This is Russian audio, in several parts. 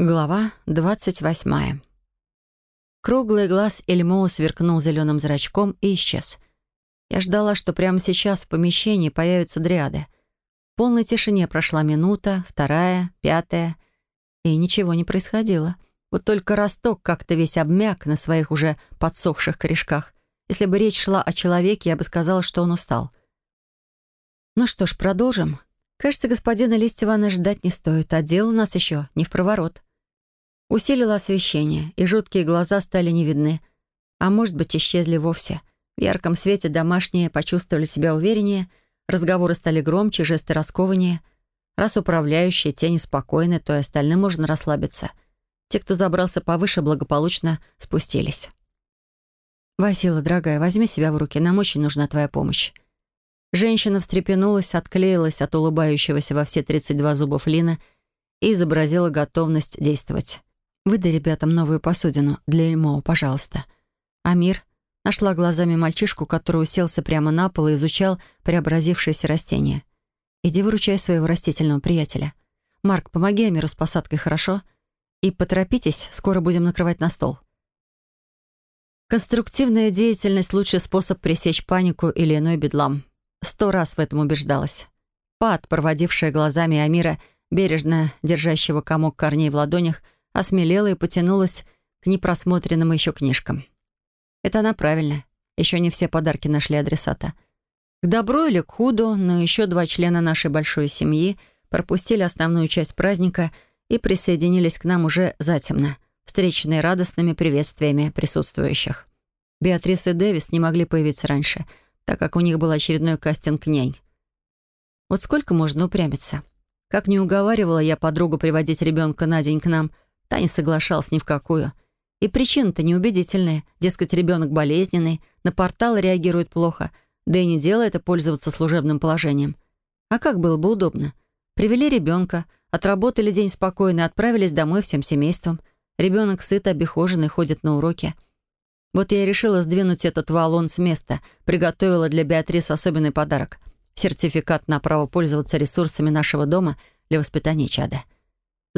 Глава двадцать восьмая. Круглый глаз Эльмоа сверкнул зеленым зрачком и исчез. Я ждала, что прямо сейчас в помещении появятся дриады. В полной тишине прошла минута, вторая, пятая, и ничего не происходило. Вот только росток как-то весь обмяк на своих уже подсохших корешках. Если бы речь шла о человеке, я бы сказала, что он устал. Ну что ж, продолжим. Кажется, господина Листьева ждать не стоит, а дело у нас еще не в проворот. Усилило освещение, и жуткие глаза стали не видны. А может быть, исчезли вовсе. В ярком свете домашние почувствовали себя увереннее, разговоры стали громче, жесты раскованнее. Раз управляющие, тени спокойны, то и остальным можно расслабиться. Те, кто забрался повыше, благополучно спустились. «Васила, дорогая, возьми себя в руки, нам очень нужна твоя помощь». Женщина встрепенулась, отклеилась от улыбающегося во все 32 зубов Лина и изобразила готовность действовать. Выдай ребятам новую посудину для Эльмоу, пожалуйста. Амир нашла глазами мальчишку, который уселся прямо на пол и изучал преобразившееся растение. Иди выручай своего растительного приятеля. Марк, помоги Амиру с посадкой, хорошо? И поторопитесь, скоро будем накрывать на стол. Конструктивная деятельность — лучший способ пресечь панику или иной бедлам. Сто раз в этом убеждалась. Пат, проводившая глазами Амира, бережно держащего комок корней в ладонях, — осмелела и потянулась к непросмотренным еще книжкам. Это она правильно. Еще не все подарки нашли адресата. К добру или к худу, но еще два члена нашей большой семьи пропустили основную часть праздника и присоединились к нам уже затемно, встреченные радостными приветствиями присутствующих. Беатрис и Дэвис не могли появиться раньше, так как у них был очередной кастинг нянь. Вот сколько можно упрямиться? Как не уговаривала я подругу приводить ребенка на день к нам — Та не соглашалась ни в какую. И причины-то неубедительные. Дескать, ребенок болезненный, на портал реагирует плохо, да и не дело это пользоваться служебным положением. А как было бы удобно? Привели ребенка, отработали день спокойно и отправились домой всем семейством. Ребенок сыт, обихоженный, ходит на уроки. Вот я и решила сдвинуть этот валон с места, приготовила для Беатрис особенный подарок — сертификат на право пользоваться ресурсами нашего дома для воспитания чада.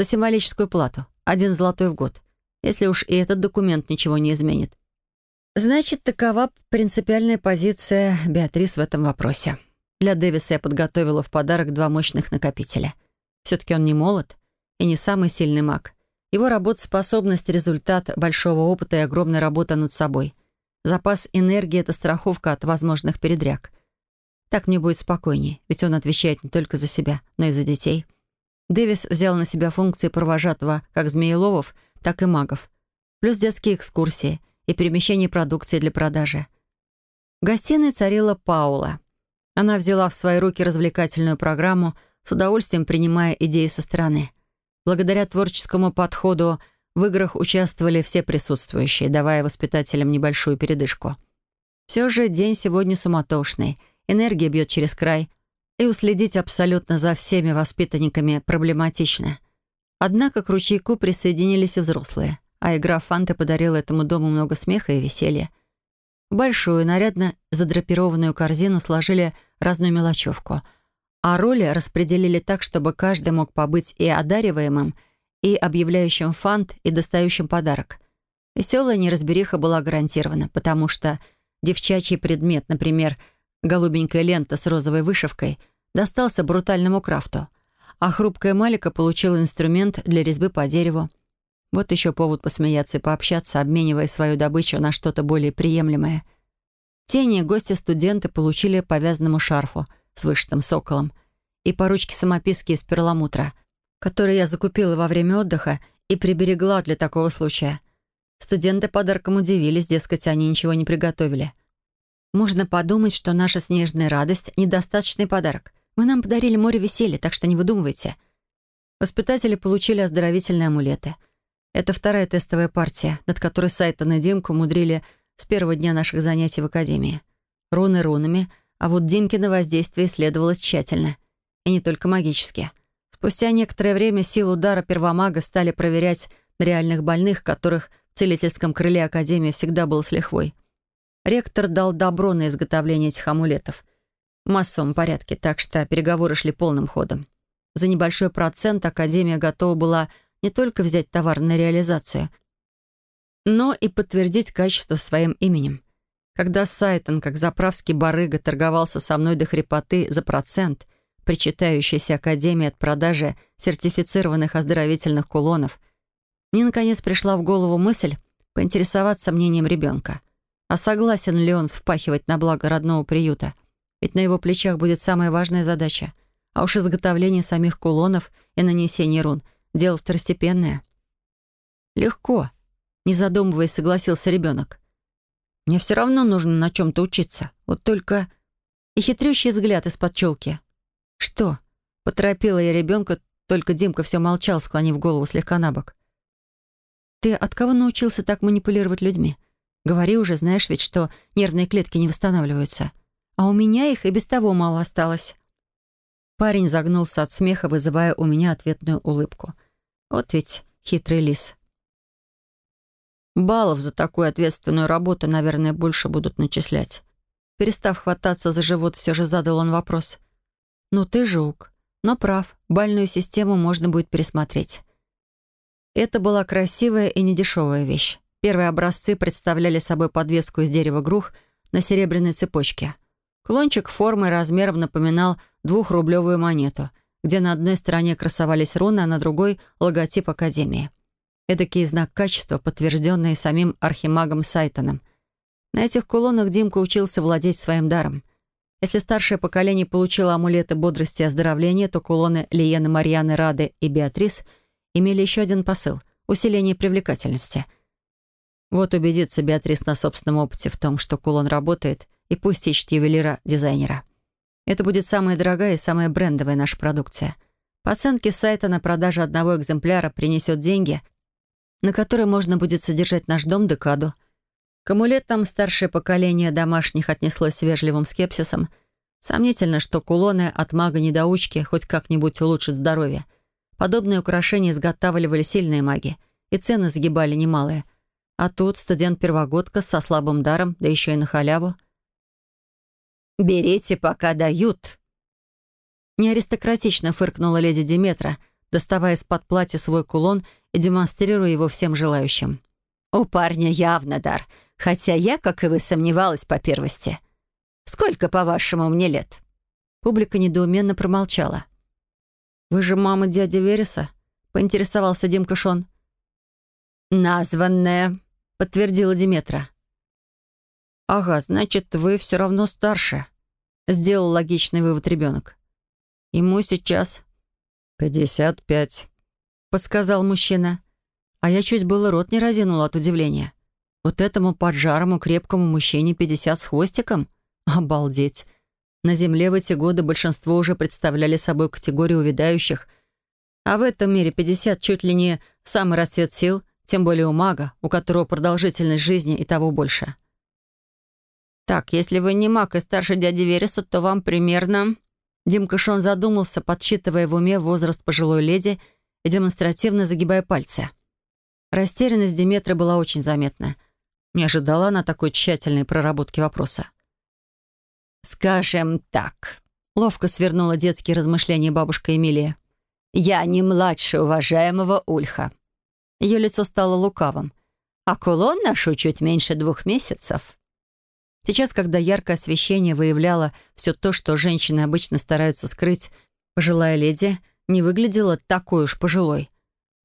За символическую плату. Один золотой в год. Если уж и этот документ ничего не изменит. Значит, такова принципиальная позиция Беатрис в этом вопросе. Для Дэвиса я подготовила в подарок два мощных накопителя. Все-таки он не молод и не самый сильный маг. Его работоспособность — результат большого опыта и огромной работы над собой. Запас энергии — это страховка от возможных передряг. Так мне будет спокойнее, ведь он отвечает не только за себя, но и за детей. Дэвис взял на себя функции провожатого как змееловов, так и магов. Плюс детские экскурсии и перемещение продукции для продажи. В гостиной царила Паула. Она взяла в свои руки развлекательную программу, с удовольствием принимая идеи со стороны. Благодаря творческому подходу в играх участвовали все присутствующие, давая воспитателям небольшую передышку. Все же день сегодня суматошный. Энергия бьет через край — и уследить абсолютно за всеми воспитанниками проблематично. Однако к ручейку присоединились и взрослые, а игра фанты подарила этому дому много смеха и веселья. Большую, нарядно задрапированную корзину сложили разную мелочевку, а роли распределили так, чтобы каждый мог побыть и одариваемым, и объявляющим фант, и достающим подарок. Веселая неразбериха была гарантирована, потому что девчачий предмет, например, голубенькая лента с розовой вышивкой — достался брутальному крафту, а хрупкая Малика получила инструмент для резьбы по дереву. Вот еще повод посмеяться и пообщаться, обменивая свою добычу на что-то более приемлемое. Тени гости-студенты получили по вязаному шарфу с вышитым соколом и по ручке самописки из перламутра, которые я закупила во время отдыха и приберегла для такого случая. Студенты подарком удивились, дескать, они ничего не приготовили. Можно подумать, что наша снежная радость — недостаточный подарок. Вы нам подарили море веселья, так что не выдумывайте». Воспитатели получили оздоровительные амулеты. Это вторая тестовая партия, над которой Сайтон и Димку мудрили с первого дня наших занятий в Академии. Руны рунами, а вот Димкино воздействие исследовалось тщательно. И не только магически. Спустя некоторое время сил удара первомага стали проверять на реальных больных, которых в целительском крыле Академии всегда был с лихвой. Ректор дал добро на изготовление этих амулетов массовом порядке, так что переговоры шли полным ходом. За небольшой процент Академия готова была не только взять товар на реализацию, но и подтвердить качество своим именем. Когда Сайтон, как заправский барыга, торговался со мной до хрипоты за процент, причитающийся Академии от продажи сертифицированных оздоровительных кулонов, мне, наконец, пришла в голову мысль поинтересоваться мнением ребенка. А согласен ли он впахивать на благо родного приюта? Ведь на его плечах будет самая важная задача. А уж изготовление самих кулонов и нанесение рун — дело второстепенное. Легко. Не задумываясь, согласился ребенок. Мне все равно нужно на чем-то учиться. Вот только... И хитрющий взгляд из-под челки. «Что?» — поторопила я ребенка, только Димка все молчал, склонив голову слегка на бок. «Ты от кого научился так манипулировать людьми? Говори уже, знаешь ведь, что нервные клетки не восстанавливаются. А у меня их и без того мало осталось». Парень загнулся от смеха, вызывая у меня ответную улыбку. Вот ведь хитрый лис. Баллов за такую ответственную работу, наверное, больше будут начислять. Перестав хвататься за живот, все же задал он вопрос. «Ну ты жук. Но прав, бальную систему можно будет пересмотреть». Это была красивая и недешевая вещь. Первые образцы представляли собой подвеску из дерева грух на серебряной цепочке. Клончик формы и размером напоминал двухрублевую монету, где на одной стороне красовались руны, а на другой — логотип Академии. Эдакий знак качества, подтвержденный самим архимагом Сайтоном. На этих кулонах Димка учился владеть своим даром. Если старшее поколение получило амулеты бодрости и оздоровления, то кулоны Лиены, Марьяны, Рады и Беатрис имели еще один посыл — усиление привлекательности. Вот убедиться Беатрис на собственном опыте в том, что кулон работает, и пусть ищет ювелира-дизайнера. Это будет самая дорогая и самая брендовая наша продукция. По оценке сайта на продажу одного экземпляра принесет деньги — на которой можно будет содержать наш дом декаду. К амулетам старшее поколение домашних отнеслось с вежливым скепсисом. Сомнительно, что кулоны от мага-недоучки хоть как-нибудь улучшат здоровье. Подобные украшения изготавливали сильные маги, и цены сгибали немалые. А тут студент-первогодка со слабым даром, да еще и на халяву. «Берите, пока дают», Неаристократично фыркнула леди Диметра, доставая из-под платья свой кулон и демонстрируя его всем желающим. «У парня явно дар, хотя я, как и вы, сомневалась по первости. Сколько, по-вашему, мне лет?» Публика недоуменно промолчала. «Вы же мама дяди Вереса?» — поинтересовался Димка Шон. «Названная», — подтвердила Диметра. «Ага, значит, вы все равно старше», — сделал логичный вывод ребенок. «Ему сейчас «Пятьдесят пять», — подсказал мужчина. А я чуть было рот не разинула от удивления. Вот этому поджарому крепкому мужчине пятьдесят с хвостиком? Обалдеть. На Земле в эти годы большинство уже представляли собой категорию увядающих, а в этом мире пятьдесят чуть ли не самый расцвет сил, тем более у мага, у которого продолжительность жизни и того больше. «Так, если вы не маг и старше дяди Вереса, то вам примерно...» Димка Шон задумался, подсчитывая в уме возраст пожилой леди и демонстративно загибая пальцы. Растерянность Диметры была очень заметна. Не ожидала она такой тщательной проработки вопроса. «Скажем так», — ловко свернула детские размышления бабушка Эмилия. «Я не младше уважаемого Ульха». Ее лицо стало лукавым. «А кулон ношу чуть меньше двух месяцев». Сейчас, когда яркое освещение выявляло все то, что женщины обычно стараются скрыть, пожилая леди не выглядела такой уж пожилой.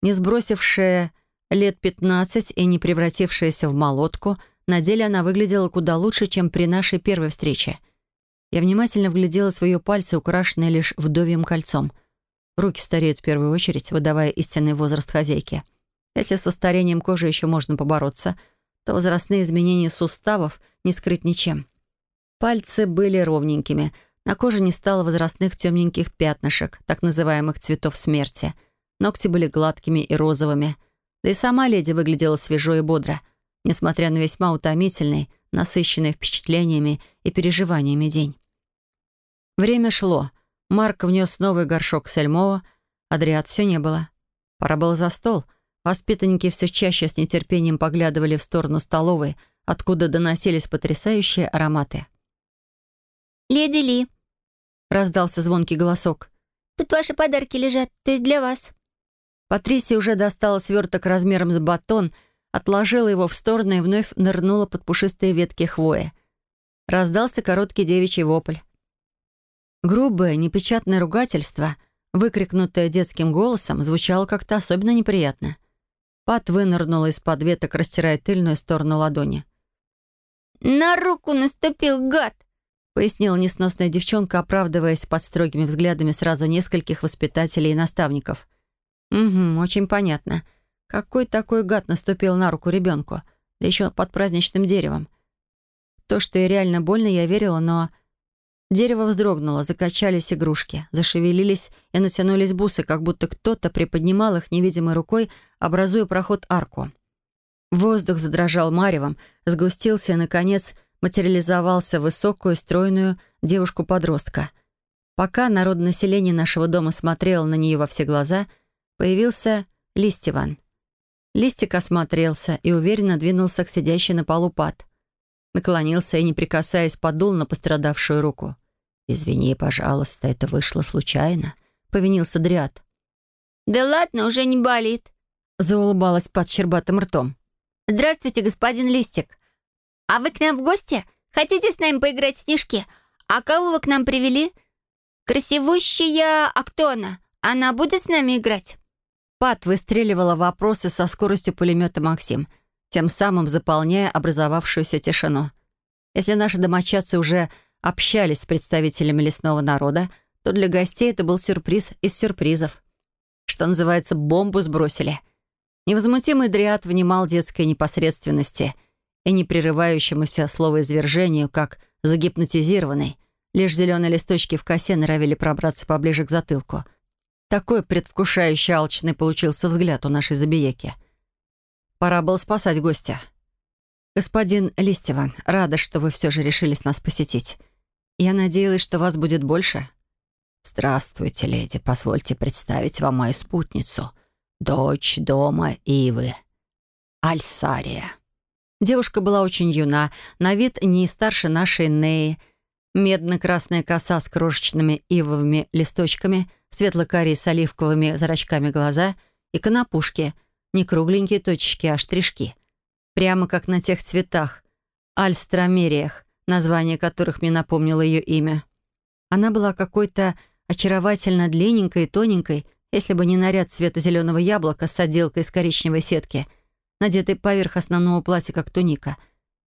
Не сбросившая лет 15 и не превратившаяся в молотку, на деле она выглядела куда лучше, чем при нашей первой встрече. Я внимательно вглядела ее пальцы, украшенные лишь вдовьим кольцом. Руки стареют в первую очередь, выдавая истинный возраст хозяйки. Если со старением кожи еще можно побороться — то возрастные изменения суставов не скрыть ничем. Пальцы были ровненькими, на коже не стало возрастных темненьких пятнышек, так называемых цветов смерти. Ногти были гладкими и розовыми. Да и сама леди выглядела свежо и бодро, несмотря на весьма утомительный, насыщенный впечатлениями и переживаниями день. Время шло. Марк внес новый горшок сельмова, а Дриад все не было. Пора было за стол — Воспитанники все чаще с нетерпением поглядывали в сторону столовой, откуда доносились потрясающие ароматы. «Леди Ли», — раздался звонкий голосок. «Тут ваши подарки лежат, то есть для вас». Патрисия уже достала сверток размером с батон, отложила его в сторону и вновь нырнула под пушистые ветки хвои. Раздался короткий девичий вопль. Грубое, непечатное ругательство, выкрикнутое детским голосом, звучало как-то особенно неприятно. Пат вынырнула из-под веток, растирая тыльную сторону ладони. «На руку наступил гад!» пояснила несносная девчонка, оправдываясь под строгими взглядами сразу нескольких воспитателей и наставников. «Угу, очень понятно. Какой такой гад наступил на руку ребенку? Да еще под праздничным деревом. То, что и реально больно, я верила, но... Дерево вздрогнуло, закачались игрушки, зашевелились и натянулись бусы, как будто кто-то приподнимал их невидимой рукой, образуя проход-арку. Воздух задрожал маревом, сгустился и, наконец, материализовался высокую, стройную девушку-подростка. Пока народонаселение нашего дома смотрело на нее во все глаза, появился Листиван. Листик осмотрелся и уверенно двинулся к сидящей на полу пад. Наклонился и, не прикасаясь, подул на пострадавшую руку. «Извини, пожалуйста, это вышло случайно», — повинился Дриад. «Да ладно, уже не болит», — заулыбалась под щербатым ртом. «Здравствуйте, господин Листик. А вы к нам в гости? Хотите с нами поиграть в снежки? А кого вы к нам привели? Красивущая Актона. Она будет с нами играть?» Пат выстреливала вопросы со скоростью пулемета «Максим», тем самым заполняя образовавшуюся тишину. Если наши домочадцы уже общались с представителями лесного народа, то для гостей это был сюрприз из сюрпризов. Что называется, бомбу сбросили. Невозмутимый дриад внимал детской непосредственности и непрерывающемуся словоизвержению, как загипнотизированный. Лишь зеленые листочки в косе норовили пробраться поближе к затылку. Такой предвкушающий алчный получился взгляд у нашей забияки. Пора было спасать гостя. «Господин Листьеван, рада, что вы все же решились нас посетить. Я надеялась, что вас будет больше». «Здравствуйте, леди. Позвольте представить вам мою спутницу, дочь дома Ивы, Альсария». Девушка была очень юна, на вид не старше нашей Неи. Медно-красная коса с крошечными ивовыми листочками, светло-карие с оливковыми зрачками глаза и конопушки, не кругленькие точечки, а штришки. Прямо как на тех цветах, альстромериях, название которых мне напомнило ее имя. Она была какой-то очаровательно длинненькой и тоненькой, если бы не наряд цвета зеленого яблока с отделкой из коричневой сетки, надетой поверх основного платья, как туника.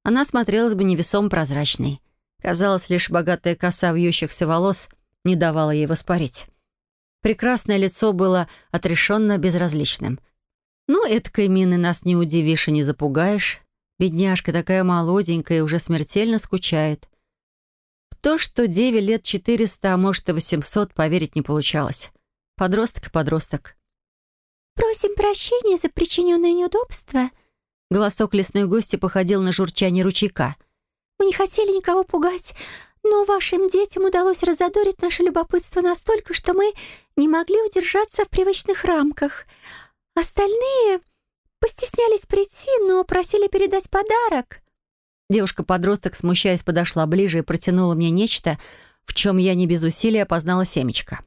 Она смотрелась бы невесом прозрачной. Казалось, лишь богатая коса вьющихся волос не давала ей воспарить. Прекрасное лицо было отрешенно безразличным. Ну, эткой мины нас не удивишь и не запугаешь. Бедняжка такая молоденькая и уже смертельно скучает. В то, что деве лет 400, а может и 800, поверить не получалось. Подросток и подросток. «Просим прощения за причиненное неудобство». Голосок лесной гости походил на журчание ручейка. «Мы не хотели никого пугать, но вашим детям удалось разодорить наше любопытство настолько, что мы не могли удержаться в привычных рамках. Остальные Постеснялись прийти, но просили передать подарок». Девушка-подросток, смущаясь, подошла ближе и протянула мне нечто, в чем я не без усилия опознала семечко.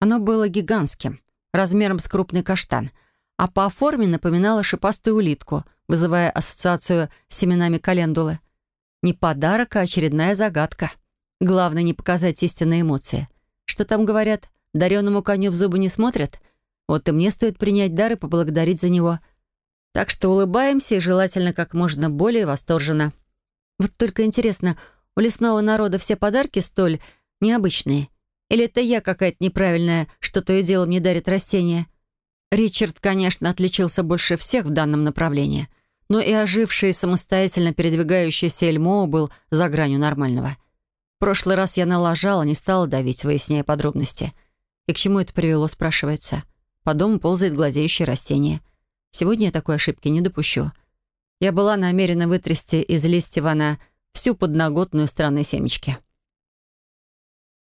Оно было гигантским, размером с крупный каштан, а по форме напоминало шипастую улитку, вызывая ассоциацию с семенами календулы. Не подарок, а очередная загадка. Главное не показать истинные эмоции. Что там говорят? Дареному коню в зубы не смотрят? Вот и мне стоит принять дар и поблагодарить за него — так что улыбаемся и желательно как можно более восторженно. Вот только интересно, у лесного народа все подарки столь необычные? Или это я какая-то неправильная, что то и дело мне дарит растения? Ричард, конечно, отличился больше всех в данном направлении, но и оживший самостоятельно передвигающийся Эльмо был за гранью нормального. В прошлый раз я налажала, не стала давить, выясняя подробности. И к чему это привело, спрашивается. По дому ползает глазеющее растение — Сегодня я такой ошибки не допущу. Я была намерена вытрясти из листьев она всю подноготную странной семечки.